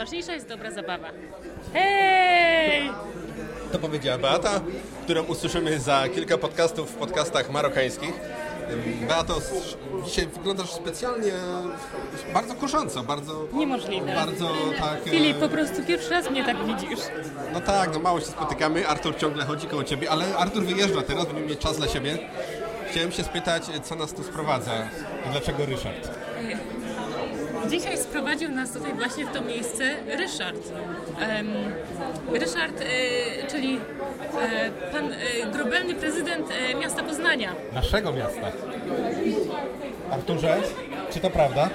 najważniejsza jest dobra zabawa. Hej! To powiedziała Beata, którą usłyszymy za kilka podcastów w podcastach marokańskich. Beato, dzisiaj wyglądasz specjalnie bardzo kusząco, bardzo... Niemożliwe. Bardzo tak... e, Filip, po prostu pierwszy raz mnie tak widzisz. No tak, no mało się spotykamy, Artur ciągle chodzi koło ciebie, ale Artur wyjeżdża teraz, będziemy mieć czas dla siebie. Chciałem się spytać, co nas tu sprowadza i dlaczego Ryszard? Dzisiaj sprowadził nas tutaj właśnie w to miejsce Ryszard. Ryszard, e, czyli e, pan e, grobelny prezydent miasta Poznania. Naszego miasta. Arturze, czy to prawda?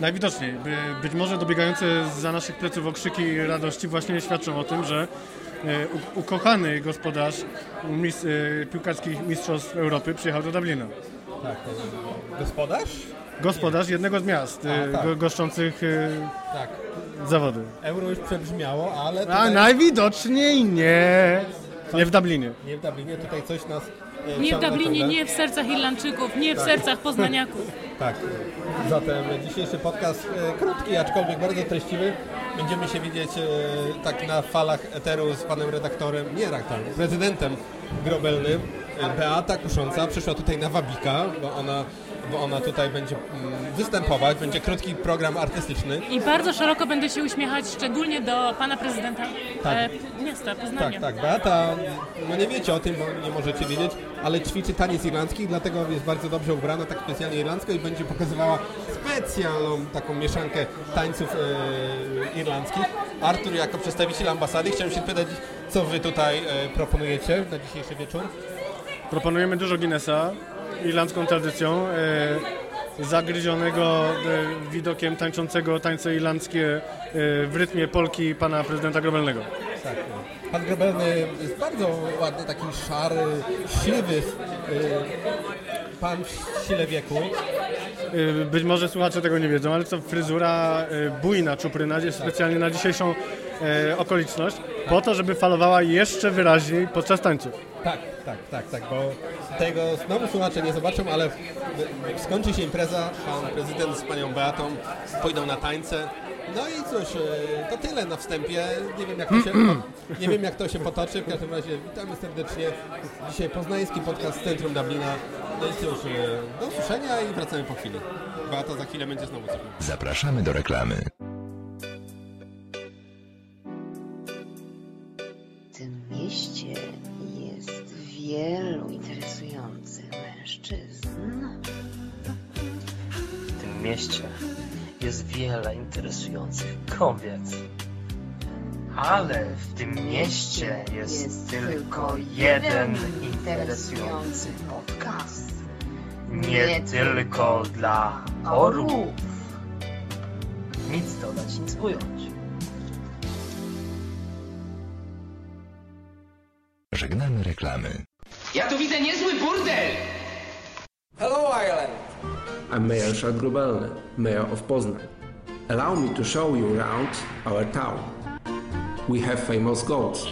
Najwidoczniej. By, być może dobiegające za naszych pleców okrzyki radości właśnie świadczą o tym, że ukochany gospodarz mis, piłkarskich mistrzostw Europy przyjechał do Dublina. Tak. Gospodarz? Gospodarz jednego z miast A, tak. go, goszczących e, Tak. zawody. Euro już przebrzmiało, ale A tutaj... najwidoczniej nie. Nie w Dublinie. Nie w Dublinie, tutaj coś nas... e, Nie w Dublinie, ciągle. nie w sercach Irlandczyków, nie w sercach Poznaniaków. Tak. Zatem dzisiejszy podcast e, krótki, aczkolwiek bardzo treściwy. Będziemy się widzieć e, tak na falach eteru z panem redaktorem, nie redaktorem, prezydentem grobelnym. Beata Kusząca przyszła tutaj na Wabika, bo ona, bo ona tutaj będzie mm, występować, będzie krótki program artystyczny. I bardzo szeroko będę się uśmiechać, szczególnie do pana prezydenta Tak. e, miasta Poznania. Tak, tak. Beata, no nie wiecie o tym, bo nie możecie wiedzieć, ale ćwiczy taniec irlandzki, dlatego jest bardzo dobrze ubrana, tak specjalnie irlandzko i będzie pokazywała specjalną taką mieszankę tańców e, irlandzkich. Artur, jako przedstawiciel ambasady, chciałem się pytać, co wy tutaj e, proponujecie na dzisiejszy wieczór? Proponujemy dużo Guinnessa, irlandzką tradycją, e, zagryzionego e, widokiem tańczącego tańce irlandzkie e, w rytmie Polki pana prezydenta Grobelnego. Tak. Pan Grobelny jest bardzo ładny, taki szary, siwy pan w sile wieku. Y, Być może słuchacze tego nie wiedzą, ale to fryzura y, bujna czupryna jest specjalnie na dzisiejszą e, okoliczność, po to, żeby falowała jeszcze wyraźniej podczas tańców. Tak, tak, tak, tak, bo tego znowu słuchacze nie zobaczą, ale skończy się impreza, pan prezydent z panią Beatą pójdą na tańce. No i cóż, e, to tyle na wstępie. Nie wiem jak to się, nie wiem, jak to się potoczy. W każdym razie witamy serdecznie. Dzisiaj poznański podcast z Centrum Dublina. No i cóż, e, do usłyszenia i wracamy po chwili. Beata za chwilę będzie znowu coś. Zapraszamy do reklamy. W tym mieście jest wielu interesujących mężczyzn. W tym mieście jest wiele interesujących kobiet. Ale w tym mieście jest, tylko jeden interesujący podcast. Nie tylko dla orłów. Nic dodać, nic ująć. Żegnamy reklamy. Ja tu widzę niezły burdel! Hello Ireland! I'm Mayor Szat Grubelny, Mayor of Poznan. Allow me to show you around our town. We have famous goats.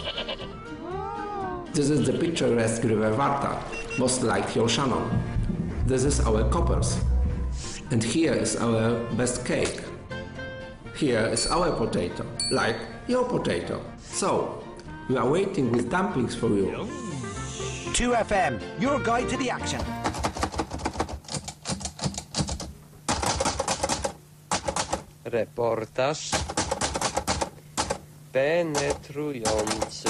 This is the picturesque River Varta, most like your Shannon. This is our coppers. And here is our best cake. Here is our potato, like your potato. So, we are waiting with dumplings for you. 2FM, your guide to the action. Reportaż penetrujący.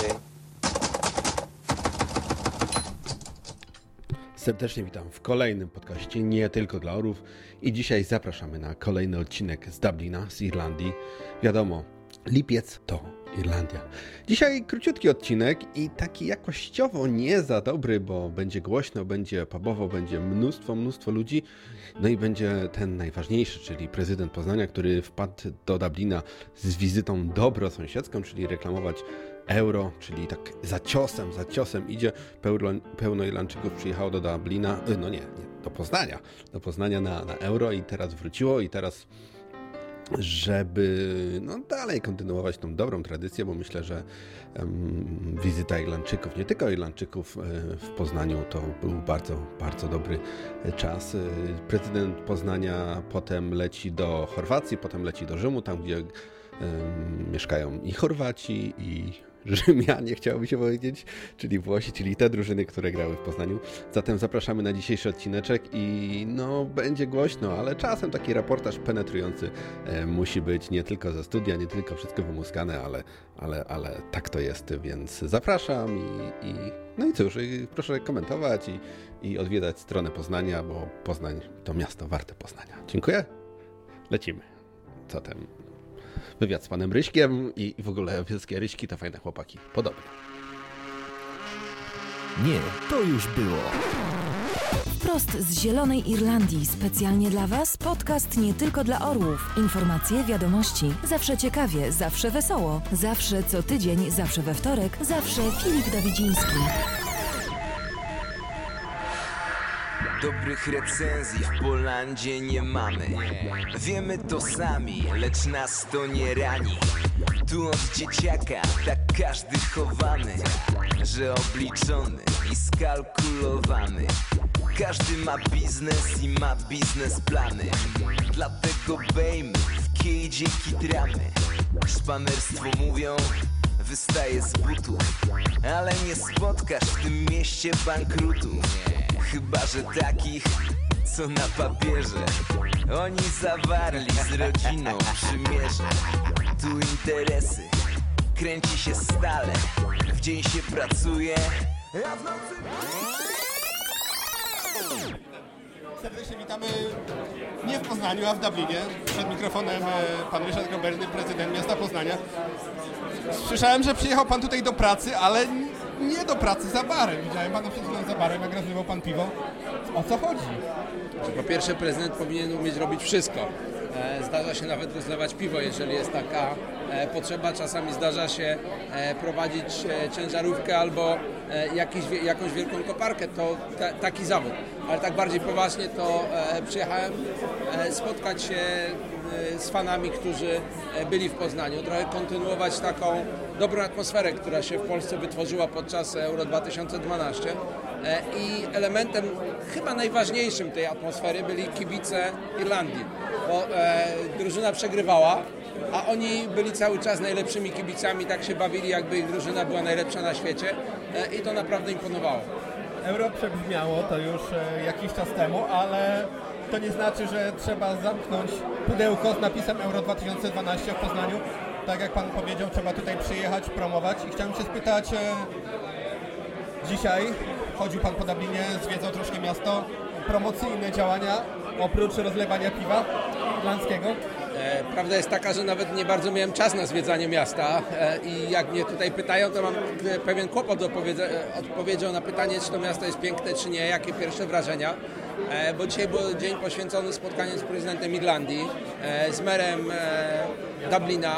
Serdecznie witam w kolejnym podcaście Nie tylko dla orów i dzisiaj zapraszamy na kolejny odcinek z Dublina, z Irlandii. Wiadomo, lipiec to Irlandia. Dzisiaj króciutki odcinek i taki jakościowo nie za dobry, bo będzie głośno, będzie pubowo, będzie mnóstwo, mnóstwo ludzi. No i będzie ten najważniejszy, czyli prezydent Poznania, który wpadł do Dublina z wizytą dobrosąsiedzką, czyli reklamować euro, czyli tak za ciosem, za ciosem idzie. Pełno, pełno Irlandczyków przyjechało do Dublina, y, no nie, nie, do Poznania, do Poznania na, na euro i teraz wróciło i teraz żeby no, dalej kontynuować tą dobrą tradycję, bo myślę, że em, wizyta Irlandczyków, nie tylko Irlandczyków e, w Poznaniu to był bardzo, bardzo dobry czas. E, Prezydent Poznania potem leci do Chorwacji, potem leci do Rzymu, tam gdzie Ym, mieszkają i Chorwaci, i Rzymianie, chciałoby się powiedzieć, czyli Włosi, czyli te drużyny, które grały w Poznaniu. Zatem zapraszamy na dzisiejszy odcineczek i no, będzie głośno, ale czasem taki reportaż penetrujący e, musi być nie tylko ze studia, nie tylko wszystko wymuskane, ale, ale, ale tak to jest, więc zapraszam i, i no i cóż, i proszę komentować i, i odwiedzać stronę Poznania, bo Poznań to miasto warte Poznania. Dziękuję. Lecimy. Zatem wywiad z panem Ryśkiem i, i w ogóle wszystkie Ryśki to fajne chłopaki. Podobnie. Nie, to już było. Prost z Zielonej Irlandii, specjalnie dla Was podcast nie tylko dla orłów. Informacje, wiadomości, zawsze ciekawie, zawsze wesoło, zawsze co tydzień, zawsze we wtorek, zawsze Filip Dawidziński. Dobrych recenzji w Polandzie nie mamy. Wiemy to sami, lecz nas to nie rani. Tu od dzieciaka tak każdy chowany Że obliczony i skalkulowany. Każdy ma biznes i ma biznesplany. Dlatego bejmy w kiedzie kitramy Szpanerstwo mówią wystaje z butu. Ale nie spotkasz w tym mieście bankrutu Chyba, że takich, co na papierze Oni zawarli z rodziną przymierze Tu interesy, kręci się stale W dzień się pracuje, a w nocy... Serdecznie witamy nie w Poznaniu, a w Dublinie. Przed mikrofonem e, pan Ryszard Groberny, prezydent miasta Poznania. Słyszałem, że przyjechał pan tutaj do pracy, ale nie do pracy za barem. Widziałem pana przed chwilą za barem, jak rozlewał pan piwo. O co chodzi? Po pierwsze prezydent powinien umieć robić wszystko. E, Zdarza się nawet rozlewać piwo, jeżeli jest taka e, potrzeba. Czasami zdarza się e, prowadzić ciężarówkę albo jakiś, wie- jakąś wielką koparkę. To ta, taki zawód. Ale tak bardziej poważnie to e, przyjechałem e, spotkać się e, z fanami, którzy e, byli w Poznaniu. Trochę kontynuować taką dobrą atmosferę, która się w Polsce wytworzyła podczas Euro 2012. E, I elementem chyba najważniejszym tej atmosfery byli kibice Irlandii, bo e, drużyna przegrywała, a oni byli cały czas najlepszymi kibicami, tak się bawili, jakby ich drużyna była najlepsza na świecie e, i to naprawdę imponowało. Euro przebrzmiało to już e, jakiś czas temu, ale to nie znaczy, że trzeba zamknąć pudełko z napisem Euro 2012 w Poznaniu. Tak jak pan powiedział, trzeba tutaj przyjechać, promować i chciałem się spytać, e, dzisiaj chodził pan po Dublinie, zwiedzał troszkę miasto, promocyjne działania oprócz rozlewania piwa irlandzkiego. E, Prawda jest taka, że nawet nie bardzo miałem czas na zwiedzanie miasta e, i jak mnie tutaj pytają, to mam e, pewien kłopot odpowiedzią na pytanie, czy to miasto jest piękne, czy nie, jakie pierwsze wrażenia. Bo dzisiaj był dzień poświęcony spotkaniu z prezydentem Irlandii, z merem Dublina.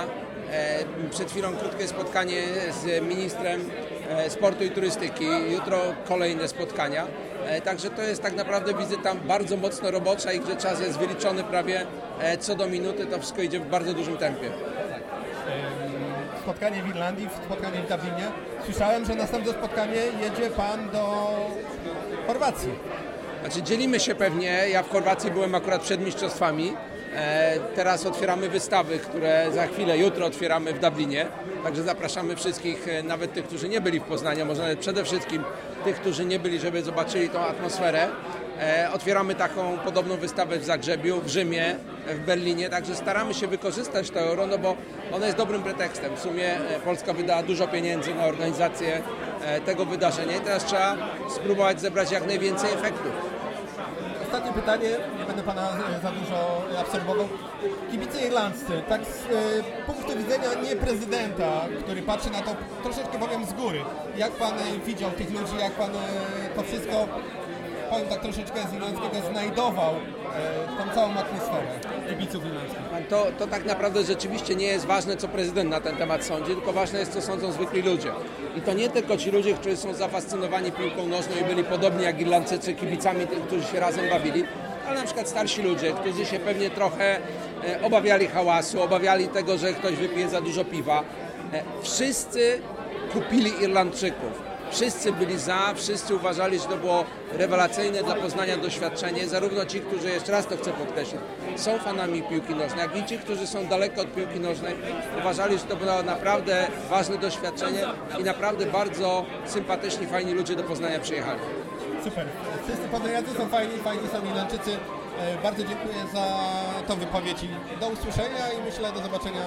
Przed chwilą krótkie spotkanie z ministrem sportu i turystyki. Jutro kolejne spotkania. E, Także to jest tak naprawdę wizyta bardzo mocno robocza i gdzie czas jest wyliczony prawie e, co do minuty, to wszystko idzie w bardzo dużym tempie. Spotkanie w Irlandii, spotkanie w Dublinie. Słyszałem, że następne spotkanie jedzie pan do Chorwacji. Znaczy dzielimy się pewnie, ja w Chorwacji byłem akurat przed mistrzostwami, e, teraz otwieramy wystawy, które za chwilę, jutro otwieramy w Dublinie, także zapraszamy wszystkich, e, nawet tych, którzy nie byli w Poznaniu, może nawet przede wszystkim tych, którzy nie byli, żeby zobaczyli tą atmosferę. E, Otwieramy taką podobną wystawę w Zagrzebiu, w Rzymie, w Berlinie, także staramy się wykorzystać to euro, no bo ono jest dobrym pretekstem. W sumie e, Polska wydała dużo pieniędzy na organizację e, tego wydarzenia i teraz trzeba spróbować zebrać jak najwięcej efektów. Ostatnie pytanie, nie będę pana e, za dużo absorbował. Kibice irlandzcy, tak z e, punktu widzenia nie prezydenta, który patrzy na to troszeczkę powiem z góry. Jak pan e, widział tych ludzi, jak pan e, to wszystko, powiem tak troszeczkę z irlandzkiego, znajdował e, tą całą atmosferę kibiców irlandzkich? To, to tak naprawdę rzeczywiście nie jest ważne, co prezydent na ten temat sądzi, tylko ważne jest, co sądzą zwykli ludzie. I to nie tylko ci ludzie, którzy są zafascynowani piłką nożną i byli podobni jak Irlandczycy kibicami, którzy się razem bawili, ale na przykład starsi ludzie, którzy się pewnie trochę e, obawiali hałasu, obawiali tego, że ktoś wypije za dużo piwa. E, wszyscy kupili Irlandczyków. Wszyscy byli za, wszyscy uważali, że to było rewelacyjne dla Poznania doświadczenie. Zarówno ci, którzy, jeszcze raz to chcę podkreślić, są fanami piłki nożnej, jak i ci, którzy są daleko od piłki nożnej, uważali, że to było naprawdę ważne doświadczenie i naprawdę bardzo sympatyczni, fajni ludzie do Poznania przyjechali. Super. Wszyscy poznaniacy są fajni, fajni są Irlandczycy. E, Bardzo dziękuję za tą wypowiedź i do usłyszenia i myślę do zobaczenia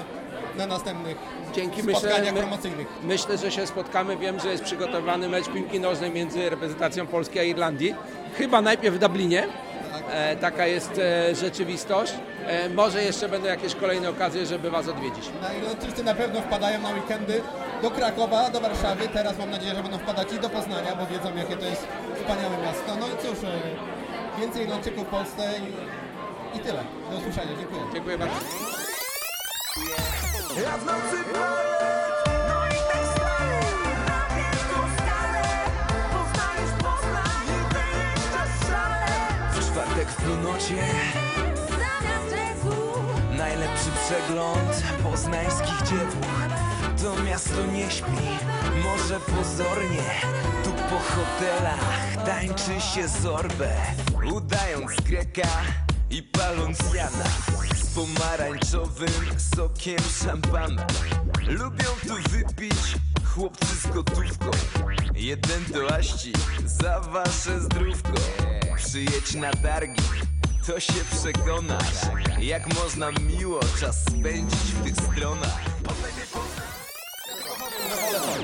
na następnych Dzięki spotkaniach myślę, promocyjnych. myślę, że się spotkamy. Wiem, że jest przygotowany mecz piłki nożnej między reprezentacją Polski a Irlandii. Chyba najpierw w Dublinie. E, taka jest e, rzeczywistość. E, może jeszcze będą jakieś kolejne okazje, żeby Was odwiedzić. No, Irlandczycy na pewno wpadają na weekendy do Krakowa, do Warszawy. Teraz mam nadzieję, że będą wpadać i do Poznania, bo wiedzą jakie to jest wspaniałe miasto. No i cóż, więcej Irlandczyków w Polsce i, i tyle. Do usłyszenia. Dziękuję. Dziękuję bardzo. Ja w nocy no i tak stale, na wielką skalę Poznajesz Poznań i wyjeżdżasz szale W czwartek w północie Zamiast rzeku Najlepszy przegląd poznańskich dziewuch. To miasto nie śpi, może pozornie. Tu po hotelach tańczy się zorbę Udając Greka i paląc Jana Z pomarańczowym sokiem szampana. Lubią tu wypić chłopcy z gotówką. Jeden to aści za wasze zdrówko. Przyjedź na targi, to się przekonasz Jak można miło czas spędzić w tych stronach?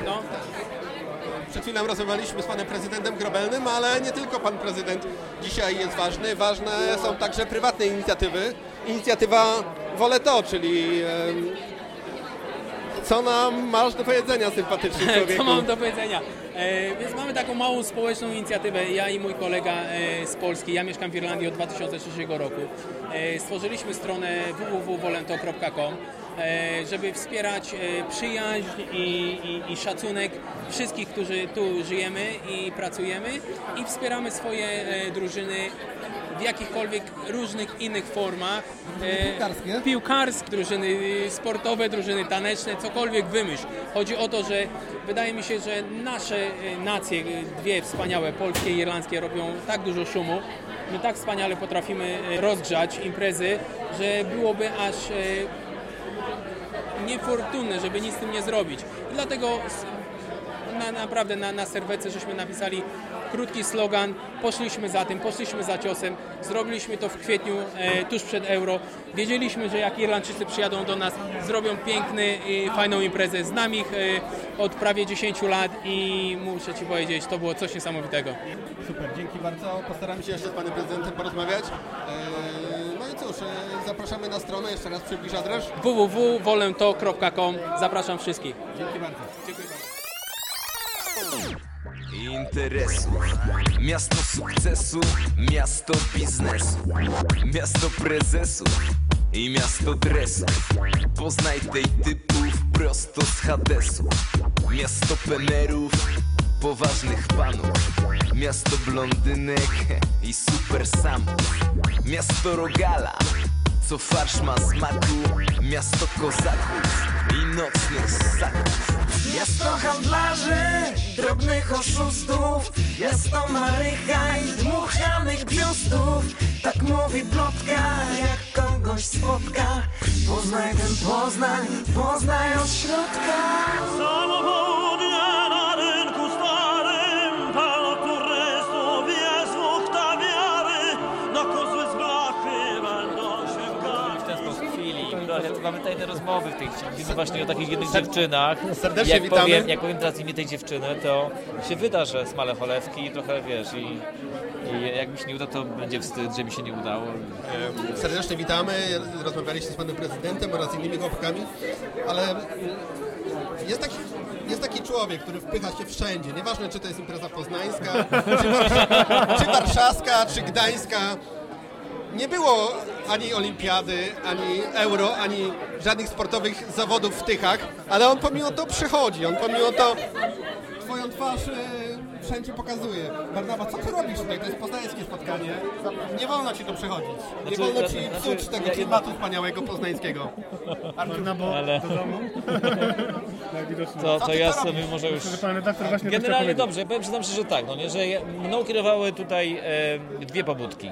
No. Chwilą rozmawialiśmy z panem prezydentem Grobelnym, ale nie tylko pan prezydent dzisiaj jest ważny. Ważne są także prywatne inicjatywy. Inicjatywa Wolę to, czyli co nam masz do powiedzenia, sympatyczny człowieku? Co mam do powiedzenia? E, więc mamy taką małą społeczną inicjatywę, ja i mój kolega e, z Polski, ja mieszkam w Irlandii od 2003 roku. E, stworzyliśmy stronę www.volento.com żeby wspierać e, przyjaźń i, i, i szacunek wszystkich, którzy tu żyjemy i pracujemy i wspieramy swoje e, drużyny w jakichkolwiek różnych innych formach. E, Piłkarskie? Piłkarskie, drużyny sportowe, drużyny taneczne, cokolwiek wymyśl. Chodzi o to, że wydaje mi się, że nasze nacje, dwie wspaniałe, polskie i irlandzkie, robią tak dużo szumu, my tak wspaniale potrafimy rozgrzać imprezy, że byłoby aż niefortunne, żeby nic z tym nie zrobić. I dlatego na, naprawdę na, na serwece żeśmy napisali krótki slogan, poszliśmy za tym, poszliśmy za ciosem, zrobiliśmy to w kwietniu, e, tuż przed Euro. Wiedzieliśmy, że jak Irlandczycy przyjadą do nas, zrobią piękny, i fajną imprezę. Znam ich e, od prawie 10 lat i muszę Ci powiedzieć, to było coś niesamowitego. Super, dzięki bardzo. Postaramy się jeszcze z panem prezydentem porozmawiać. I cóż, e, zapraszamy na stronę, jeszcze raz przybliż adres. www.wolento.com Zapraszam wszystkich. Dzięki bardzo. Dziękuję bardzo. interesów Miasto sukcesu, miasto biznesu Miasto prezesów i miasto dresów Poznaj tej typów prosto z Hadesu Miasto penerów, poważnych panów Miasto blondynek i super samów Miasto rogala, co farsz ma smaku. Miasto kozaków i nocnych ssaków. Miasto handlarzy, drobnych oszustów. Miasto marycha i dmuchanych biustów. Tak mówi plotka, jak kogoś spotka. Poznaj ten Poznań, poznaj od środka Mamy tajne rozmowy w tej chwili właśnie o takich jednych dziewczynach. serdecznie jak witamy. Powiem, jak powiem teraz imię tej dziewczyny, to się wyda, że smale cholewki trochę wiesz i, i jak mi się nie uda, to będzie wstyd, że mi się nie udało. Serdecznie witamy. Rozmawialiście z panem prezydentem oraz innymi chłopakami, ale jest taki, jest taki człowiek, który wpycha się wszędzie. Nieważne, czy to jest impreza poznańska, czy, warsz- czy warszawska, czy gdańska. Nie było ani olimpiady, ani euro, ani żadnych sportowych zawodów w Tychach, ale on pomimo to przychodzi. On pomimo to swoją twarz e, wszędzie pokazuje. Barnawa, co ty robisz tutaj? To jest poznańskie spotkanie. Nie wolno ci tu przechodzić. Nie Znaczy, wolno ci znaczy, psuć tego ja- klimatu wspaniałego poznańskiego. Barnabo, Ale- do domu. Najwidoczniej. To, Co to ja to sobie może już... Myślę, że pan redaktor właśnie to chciał Generalnie powiedzieć. dobrze, powiem przyznam szczerze, że tak, no nie, że ja- mną kierowały tutaj e, dwie pobudki.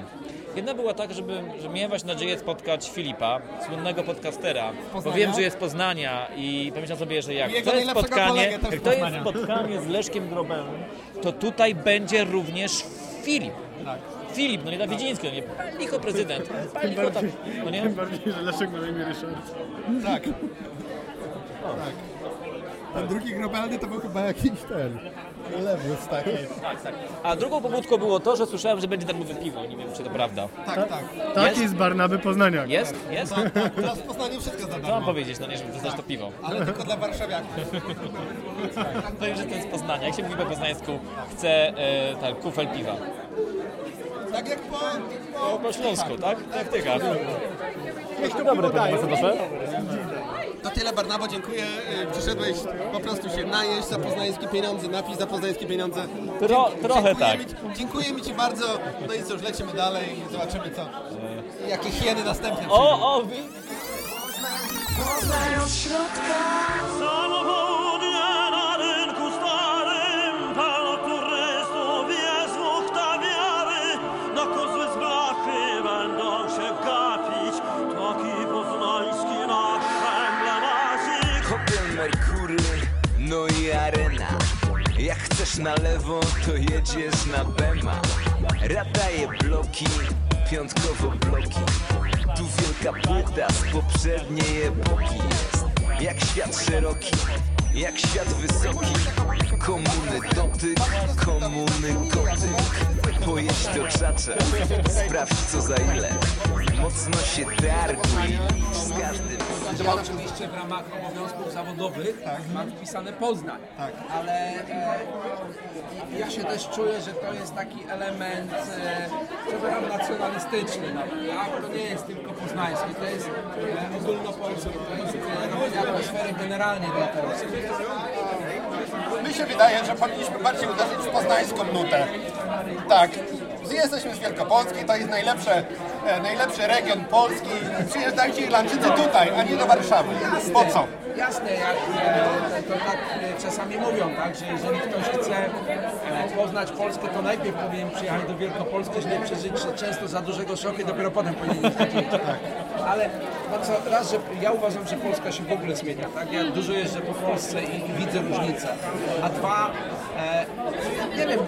Jedna była tak, żeby, że miałem właśnie nadzieję spotkać Filipa, słynnego podcastera, bo wiem, że jest z Poznania i pomyślałem sobie, że jak Jego to jest najlepszego spotkanie, kolegę też jak z to jest Poznania. spotkanie z Leszkiem Grobelem, to tutaj będzie również Filip. Tak. Filip, no nie Dawidziński, no nie licho prezydent, licho tak, no nie? Tym bardziej, że Leszek na imię Ryszard. Tak. Tak. Ten drugi grobelny to był chyba jakiś ten. Lewus taki. A drugą pobudką było to, że słyszałem, że będzie darmowe piwo, nie wiem czy to prawda. Tak, tak. Taki z Barnaby Poznaniak. Jest? Jest? Tak, tak. Teraz w Poznaniu wszystko za Co mam darmo. powiedzieć, no nie, żeby dostać to piwo. Ale tylko dla warszawiaków. Powiem, że to jest z Poznania. Jak się mówi po poznańsku, chcę e, tak, kufel piwa. Tak jak po... Po, po śląsku, tak? Jak ty gadasz. Dzień dobry, panie ambasadorze. To tyle Barnabo, dziękuję. Y, Przyszedłeś po prostu się najeść za poznańskie pieniądze, napić za poznańskie pieniądze. Tro, trochę tak. Ci, dziękujemy Ci bardzo. No i cóż, lecimy dalej i zobaczymy co. Jakie hieny następne. O, o, wi- Samochodnie Na lewo, to jedziesz na Bema. Radaje bloki, piątkowo bloki. Tu wielka płyta z poprzedniej epoki. Jest Jak świat szeroki, jak świat wysoki. Komuny dotyk, komuny gotyk Pojedź do czacza, sprawdź co za ile. Mocno się targuj, z każdym Ja oczywiście w ramach obowiązków zawodowych mam wpisane Poznań, ale e, ja się też czuję, że to jest taki element, e, nacjonalistyczny nawet, tak? To nie jest tylko poznański, to jest e, ogólnopolski, to jest e, atmosfery generalnie dla Polski. Mi się wydaje, że powinniśmy bardziej uderzyć w poznańską nutę. Tak. Jesteśmy z Wielkopolski, to jest najlepsze, e, najlepszy region Polski. Przyjeżdżajcie Irlandczycy tutaj, a nie do Warszawy. Po co? Jasne, jak to, tak e, czasami mówią, tak, że jeżeli ktoś chce e, poznać Polskę, to najpierw powinien przyjechać do Wielkopolski, żeby przeżyć często za dużego szoku i dopiero potem powinien jeździć. Ale no co, raz, że ja uważam, że Polska się w ogóle zmienia, tak? Ja dużo jeżdżę po Polsce i, i widzę różnice. A dwa, nie wiem,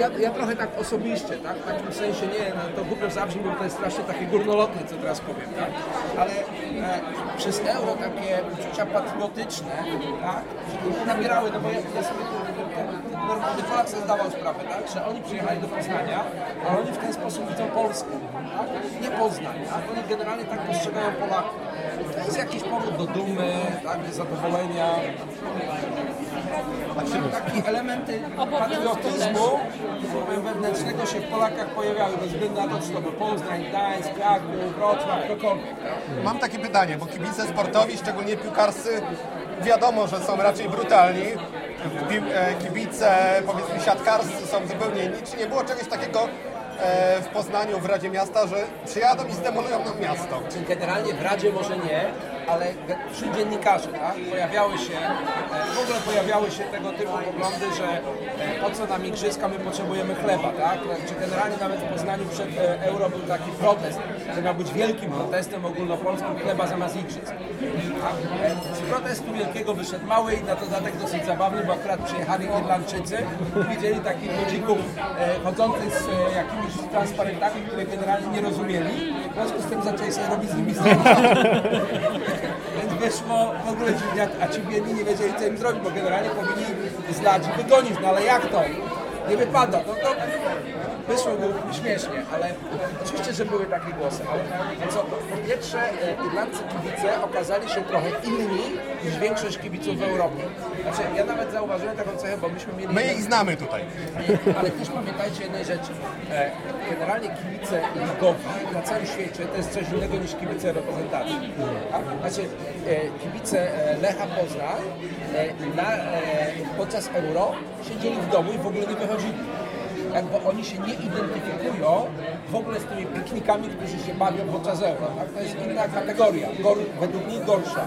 ja, ja trochę tak osobiście, tak? W takim sensie nie, no, to głupio zabrzmi, bo to jest strasznie takie górnolotne, co teraz powiem, tak? Ale e, przez euro takie uczucia patriotyczne, tak? Nabierały, no bo ja, sobie normalny Polak sobie zdawał sprawę, tak? Że oni przyjechali do Poznania, a oni w ten sposób widzą Polskę, tak? Nie Poznań, tak? Oni generalnie tak postrzegają Polaków. To jest jakiś powód do dumy, tak? Do zadowolenia. Takie elementy patriotyzmu wewnętrznego się w Polakach pojawiały, bez względu na to, czy to był Poznań, Gdańsk, Kraków, Wrocław, ktokolwiek. Mam takie pytanie, bo kibice sportowi, szczególnie piłkarscy, wiadomo, że są raczej brutalni. E, Kibice, powiedzmy, siatkarscy są zupełnie inni. Czy nie było czegoś takiego e, w Poznaniu, w Radzie Miasta, że przyjadą i zdemolują nam miasto? Czyli generalnie w Radzie może nie, ale wśród dziennikarzy tak, pojawiały się, e, w ogóle pojawiały się tego typu poglądy, że e, po co nam igrzyska, my potrzebujemy chleba, tak? Czy generalnie nawet w Poznaniu przed e, euro był taki protest, że miał być wielkim protestem ogólnopolskim chleba zamiast igrzysk. Z protestu wielkiego wyszedł mały i na dodatek dosyć zabawny, bo akurat przyjechali Irlandczycy i widzieli takich ludzików chodzących z jakimiś transparentami, które generalnie nie rozumieli. W związku z tym zaczęli sobie robić z nimi. Więc wyszło w ogóle dziwniak, a ci biedni nie wiedzieli co im zrobić, bo generalnie powinni zlać i wygonić, no ale jak to? Nie wypada. No to wyszło mu śmiesznie, ale oczywiście, że były takie głosy. Ale co, po pierwsze, e, irlandzcy kibice okazali się trochę inni niż większość kibiców w Europie. Znaczy, ja nawet zauważyłem taką cechę, bo myśmy mieli... My ich znamy tutaj. Ale też pamiętajcie jednej rzeczy. E, Generalnie kibice ligowi na całym świecie to jest coś innego niż kibice reprezentacji. Znaczy, e, kibice Lecha Poznań na, podczas Euro siedzieli w domu i w ogóle nie wychodzili. Jakby oni się nie identyfikują w ogóle z tymi piknikami, którzy się bawią podczas Euro. Tak? To jest inna kategoria, gor, według nich gorsza.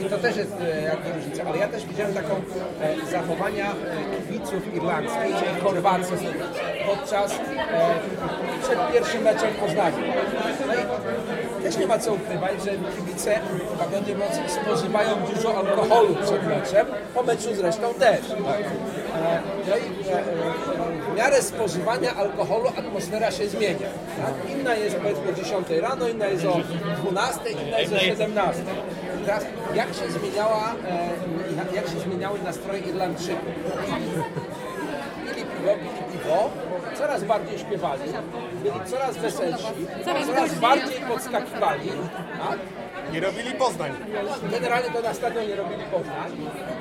I to też jest e, jakby różnica. Ale ja też widziałem taką e, zachowania e, kibiców irlandzkich, czyli podczas przed pierwszym meczem w Poznaniu. No też nie ma co ukrywać, że kibice łagodnie mówiąc spożywają dużo alkoholu przed meczem, po meczu zresztą też. E, No i e, e, w miarę spożywania alkoholu atmosfera się zmienia. Tak? Inna jest powiedzmy o 10 rano, inna jest o 12, inna jest o 17. Teraz jak się zmieniała, jak się zmieniały nastroje Irlandczyków? Pili piwo, pili piwo, coraz bardziej śpiewali, byli coraz weselsi, Coraz bardziej podskakiwali. Tak? Nie robili Poznań. Generalnie to na stadionie robili Poznań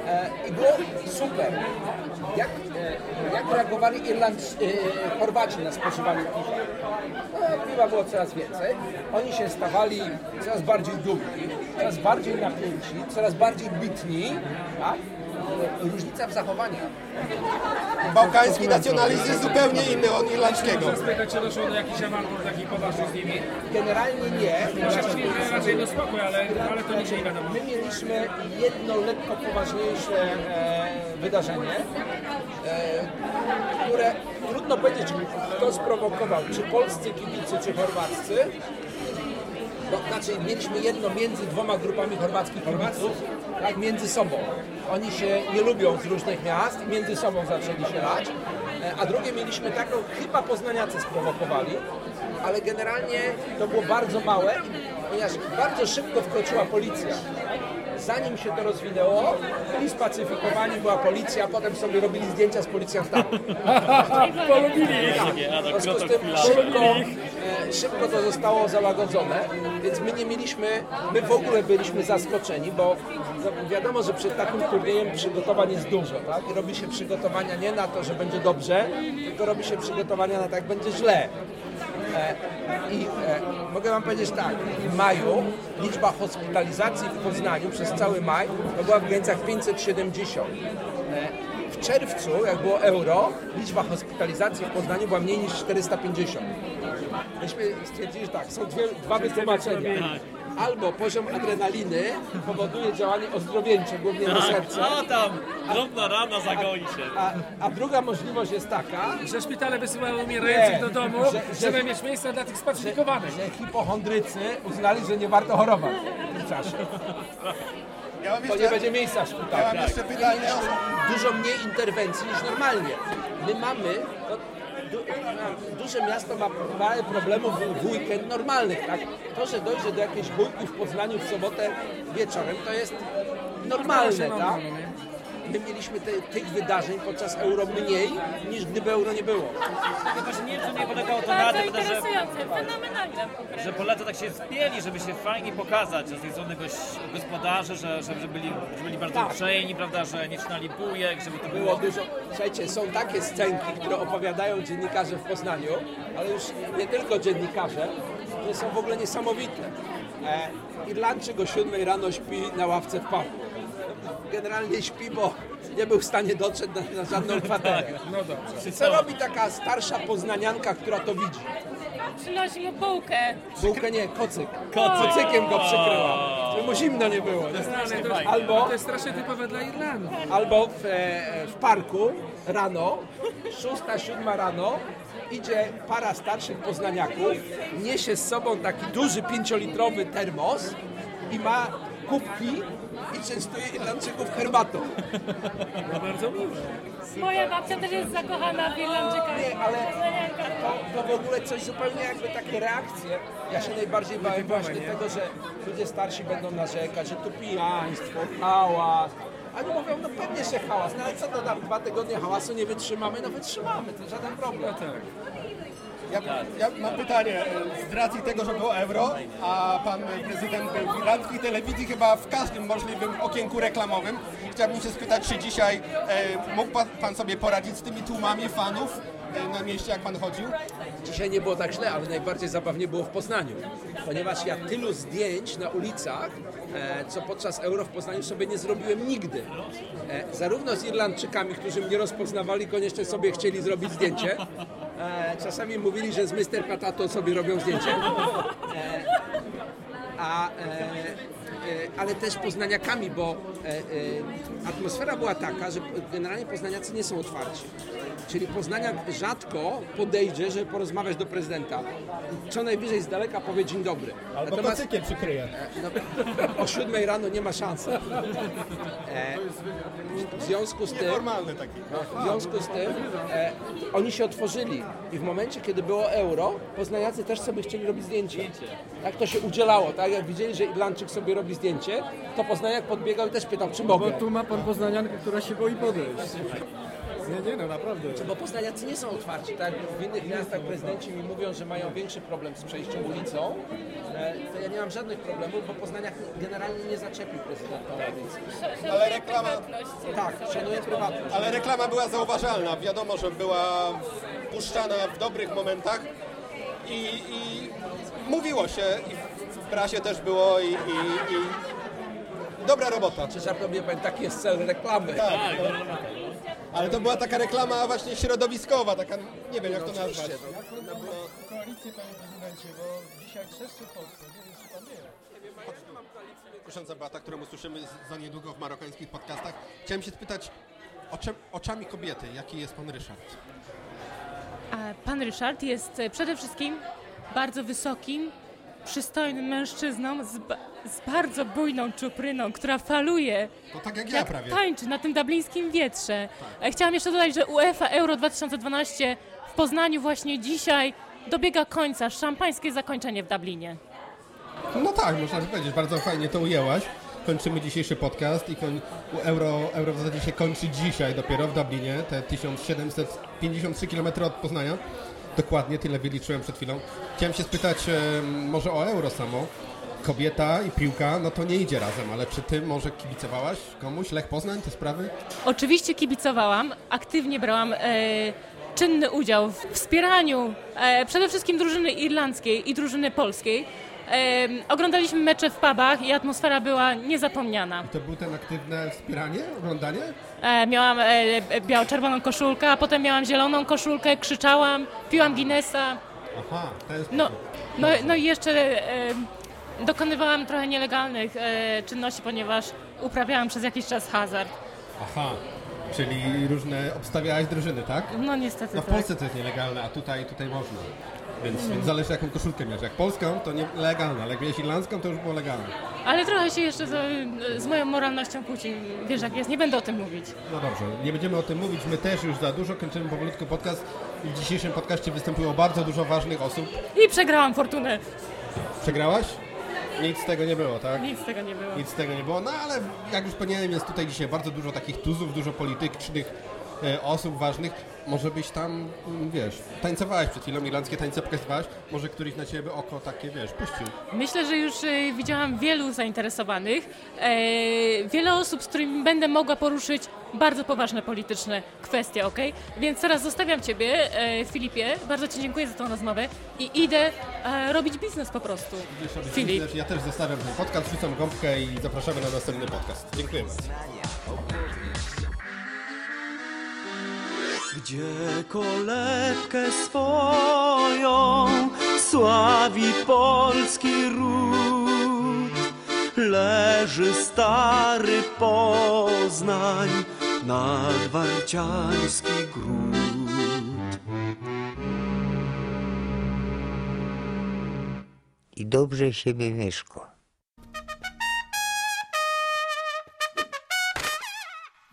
e, i było super. Jak, e, jak reagowali Irlandz, e, Chorwaci na spożywanie piwa? No, piwa było coraz więcej. Oni się stawali coraz bardziej dumni, coraz bardziej napięci, coraz bardziej bitni. Tak? Różnica w zachowaniach. Bałkański nacjonalizm jest zupełnie inny od irlandzkiego. Spytać, czy doszło do jakichś awantur takich poważnych z nimi? Generalnie nie. Raczej spokój, ale, ale to nic nie wiadomo. My mieliśmy jedno lekko poważniejsze e, wydarzenie, e, które trudno powiedzieć, kto sprowokował, czy polscy kibicy, czy chorwaccy. No, znaczy mieliśmy jedno między dwoma grupami chorwackich kibiców, tak, między sobą. Oni się nie lubią z różnych miast, między sobą zaczęli się lać. E, A drugie mieliśmy taką, chyba poznaniacy sprowokowali, ale generalnie to było bardzo małe, ponieważ bardzo szybko wkroczyła policja. Zanim się to rozwinęło, byli spacyfikowani, była policja, a potem sobie robili zdjęcia z policjantami. Polubili ich. Tak. W związku z tym szybko, e, szybko to zostało załagodzone, więc my nie mieliśmy, my w ogóle byliśmy zaskoczeni, bo no, wiadomo, że przed takim turniejem przygotowań jest dużo, tak? I robi się przygotowania nie na to, że będzie dobrze, tylko robi się przygotowania na to, jak będzie źle. I e, mogę Wam powiedzieć tak, w maju liczba hospitalizacji w Poznaniu przez cały maj to była w granicach 570. E, w czerwcu, jak było euro, liczba hospitalizacji w Poznaniu była mniej niż 450. Myśmy stwierdzili, że tak, są dwie, dwa wytłumaczenia. Albo poziom adrenaliny powoduje działanie ozdrowieńcze, głównie na serce. A tam, drobna rana zagoi się. A, a druga możliwość jest taka, Że szpitale wysyłają umierających Nie, do domu, że- że- żeby mieć miejsce dla tych spacyfikowanych. że hipochondrycy uznali, że nie warto chorować w tym czasie. Ja mam Bo jeszcze- nie będzie miejsca w szpitalu. Ja mam jeszcze pytanie Dużo mniej interwencji niż normalnie. My mamy... No, du, no, duże miasto ma parę problemów w, w weekend normalnych, tak? To, że dojdzie do jakiejś bójki w Poznaniu w sobotę wieczorem, to jest normalne, tak? My mieliśmy te, tych wydarzeń podczas euro mniej, niż gdyby euro nie było. Właśnie nie wiem, czy nie polegało to na Bardzo tym, że, interesujące, fenomenalne. że Polacy tak się spieli, żeby się fajnie pokazać, że z tej strony goś- gospodarze, że, że, że, byli, że byli bardzo Tak. uprzejmi, prawda, że nie trzymali bujek, żeby to Było było... dużo. Słuchajcie, są takie scenki, które opowiadają dziennikarze w Poznaniu, ale już nie tylko dziennikarze, które są w ogóle niesamowite. E, Irlandczyk o 7 rano śpi na ławce w parku. Generalnie śpi, bo nie był w stanie dotrzeć na, na żadną kwaterę. No dobrze. Co robi taka starsza poznanianka, która to widzi? Przynosi mu bułkę. Bułkę nie, kocyk. Kocyk. Kocykiem go przykryła. Mu zimno nie było. nie? Albo to jest strasznie typowe dla Irlandii. albo w, e, w parku rano, 6-7 rano, idzie para starszych poznaniaków, niesie z sobą taki duży 5-litrowy termos i ma kubki i częstuje Irlandczyków herbatą. No bardzo miłe. Moja babcia też jest zakochana w Irlandczykach. Nie, ale to, to w ogóle coś zupełnie jakby takie reakcje. Ja się najbardziej bałem właśnie tego, że ludzie starsi będą narzekać, że tu pijaństwo, hałas, Oni mówią, no pewnie się hałas, no ale co to tam, dwa tygodnie hałasu nie wytrzymamy? No wytrzymamy, to żaden problem. Ja, ja mam pytanie. Z racji tego, że było euro, a pan prezydent był w irlandzkiej telewizji chyba w każdym możliwym okienku reklamowym, chciałbym się spytać, czy dzisiaj e, mógł pan, pan sobie poradzić z tymi tłumami fanów e, na mieście, jak pan chodził? Dzisiaj nie było tak źle, ale najbardziej zabawnie było w Poznaniu, ponieważ ja tylu zdjęć na ulicach, e, co podczas euro w Poznaniu sobie nie zrobiłem nigdy. E, zarówno z Irlandczykami, którzy mnie rozpoznawali, koniecznie sobie chcieli zrobić zdjęcie. E, czasami mówili, że z Mr. Patato sobie robią zdjęcie. E, a, e, ale też poznaniakami, bo atmosfera była taka, że generalnie poznaniacy nie są otwarci. Czyli poznaniak rzadko podejdzie, żeby porozmawiać do prezydenta. Co najwyżej z daleka powie dzień dobry. Albo kocykiem przykryje. No, o siódmej rano nie ma szansy. E, w związku z tym, taki. w związku z tym e, oni się otworzyli i w momencie, kiedy było euro, poznaniacy też sobie chcieli robić zdjęcie. Tak to się udzielało, tak? Jak widzieli, że Irlandczyk sobie robi zdjęcie, to poznaniak podbiegał i też pytał, czy mogę. Bo tu ma pan poznaniankę, która się boi podejść. Nie, nie, no naprawdę. Bo poznaniacy nie są otwarci, tak? W innych miastach prezydenci mi mówią, że mają większy problem z przejściem ulicą. E, to ja nie mam żadnych problemów, bo Poznaniak generalnie nie zaczepił prezydenta. Ale reklama, Tak, szanuję prywatność. ale reklama była zauważalna. Wiadomo, że była puszczana w dobrych momentach i, i mówiło się, i w prasie też było i, i, i dobra robota. Czy żartownie powiem, taki jest cel reklamy. Tak, no. Ale to była taka reklama właśnie środowiskowa, taka, nie wiem jak to nazwać. Oczywiście, Koalicję panie prezydencie, bo dzisiaj trzeszczy w Polsce, nie wiem czy pan wie. Kusząca Beata, którą usłyszymy za niedługo w marokańskich podcastach. Chciałem się spytać oczy, oczami kobiety, jaki jest pan Ryszard? A Pan Ryszard jest e, przede wszystkim bardzo wysokim, przystojnym mężczyzną z, z bardzo bujną czupryną, która faluje. To tak jak ja prawie. tańczy na tym dublińskim wietrze. E, Chciałam jeszcze dodać, że UEFA Euro 2012 w Poznaniu właśnie dzisiaj dobiega końca. Szampańskie zakończenie w Dublinie. No tak, można powiedzieć, bardzo fajnie to ujęłaś. Kończymy dzisiejszy podcast i koń, Euro, Euro w zasadzie się kończy dzisiaj dopiero w Dublinie, te 1753 km od Poznania. Dokładnie, tyle wyliczyłem przed chwilą. Chciałem się spytać em, może o Euro samo. Kobieta i piłka, no to nie idzie razem, ale czy ty może kibicowałaś komuś? Lech Poznań, te sprawy? Oczywiście kibicowałam, aktywnie brałam e, czynny udział w wspieraniu e, przede wszystkim drużyny irlandzkiej i drużyny polskiej. Oglądaliśmy mecze w pubach i atmosfera była niezapomniana. To był ten aktywne wspieranie, oglądanie? E, miałam e, e, biało-czerwoną koszulkę, a potem miałam zieloną koszulkę, krzyczałam, piłam Guinnessa. Aha, to jest... No, no, no i jeszcze dokonywałam trochę nielegalnych e, czynności, ponieważ uprawiałam przez jakiś czas hazard. Aha, czyli różne obstawiałaś drużyny, tak? No niestety No w tak. Polsce to jest nielegalne, a tutaj, tutaj można. Więc, więc zależy jaką koszulkę miałeś. Jak polską, to nielegalne, ale jak miałeś irlandzką, to już było legalne. Ale trochę się jeszcze z, z moją moralnością kłóci. Wiesz jak jest, nie będę o tym mówić. No dobrze, nie będziemy o tym mówić, my też już za dużo kończymy powolutku podcast. W dzisiejszym podcaście występują bardzo dużo ważnych osób. I przegrałam fortunę. Przegrałaś? Nic z tego nie było, tak? Nic z tego nie było. Nic z tego nie było, no ale jak już powiedziałem, jest tutaj dzisiaj bardzo dużo takich tuzów, dużo politycznych osób ważnych. Może byś tam, mm, wiesz, tańcowałaś przed chwilą, irlandzkie tańce pokazywałaś, może któryś na ciebie oko takie, wiesz, puścił. Myślę, że już e, widziałam wielu zainteresowanych. E, wiele osób, z którymi będę mogła poruszyć bardzo poważne polityczne kwestie, ok? Więc teraz zostawiam Ciebie, e, Filipie. Bardzo Ci dziękuję za tą rozmowę i idę e, robić biznes po prostu. Filip. Ja też zostawiam ten podcast, wrzucam gąbkę i zapraszamy na następny podcast. Dziękuję bardzo. Gdzie kolebkę swoją sławi polski ród, leży stary Poznań, nadwarciański gród. I dobrze siebie mieszko.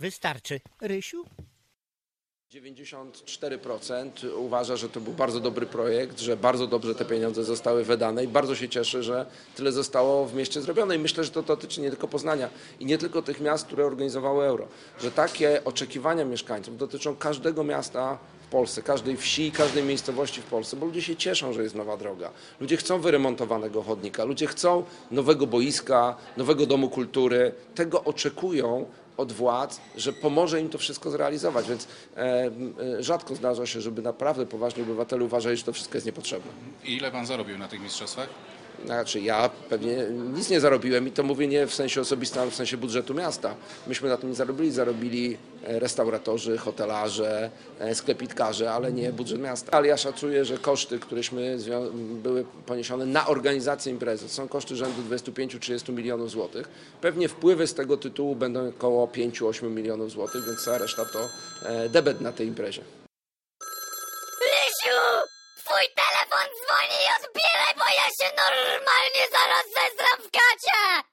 Wystarczy. Rysiu? 94% uważa, że to był bardzo dobry projekt, że bardzo dobrze te pieniądze zostały wydane i bardzo się cieszę, że tyle zostało w mieście zrobione. I myślę, że to dotyczy nie tylko Poznania i nie tylko tych miast, które organizowały euro, że takie oczekiwania mieszkańców dotyczą każdego miasta w Polsce, każdej wsi, każdej miejscowości w Polsce, bo ludzie się cieszą, że jest nowa droga. Ludzie chcą wyremontowanego chodnika, ludzie chcą nowego boiska, nowego domu kultury. Tego oczekują od władz, że pomoże im to wszystko zrealizować, więc e, e, rzadko zdarza się, żeby naprawdę poważni obywatele uważali, że to wszystko jest niepotrzebne. I ile pan zarobił na tych mistrzostwach? Znaczy ja pewnie nic nie zarobiłem i to mówię nie w sensie osobistym, ale w sensie budżetu miasta. Myśmy na tym nie zarobili, zarobili e, restauratorzy, hotelarze, e, sklepitkarze, ale nie budżet miasta. Ale ja szacuję, że koszty, któreśmy były poniesione na organizację imprezy, są koszty rzędu 25-30 milionów złotych. Pewnie wpływy z tego tytułu będą około 5-8 milionów złotych, więc cała reszta to e, debet na tej imprezie. się normalnie zaraz zezram w gacie!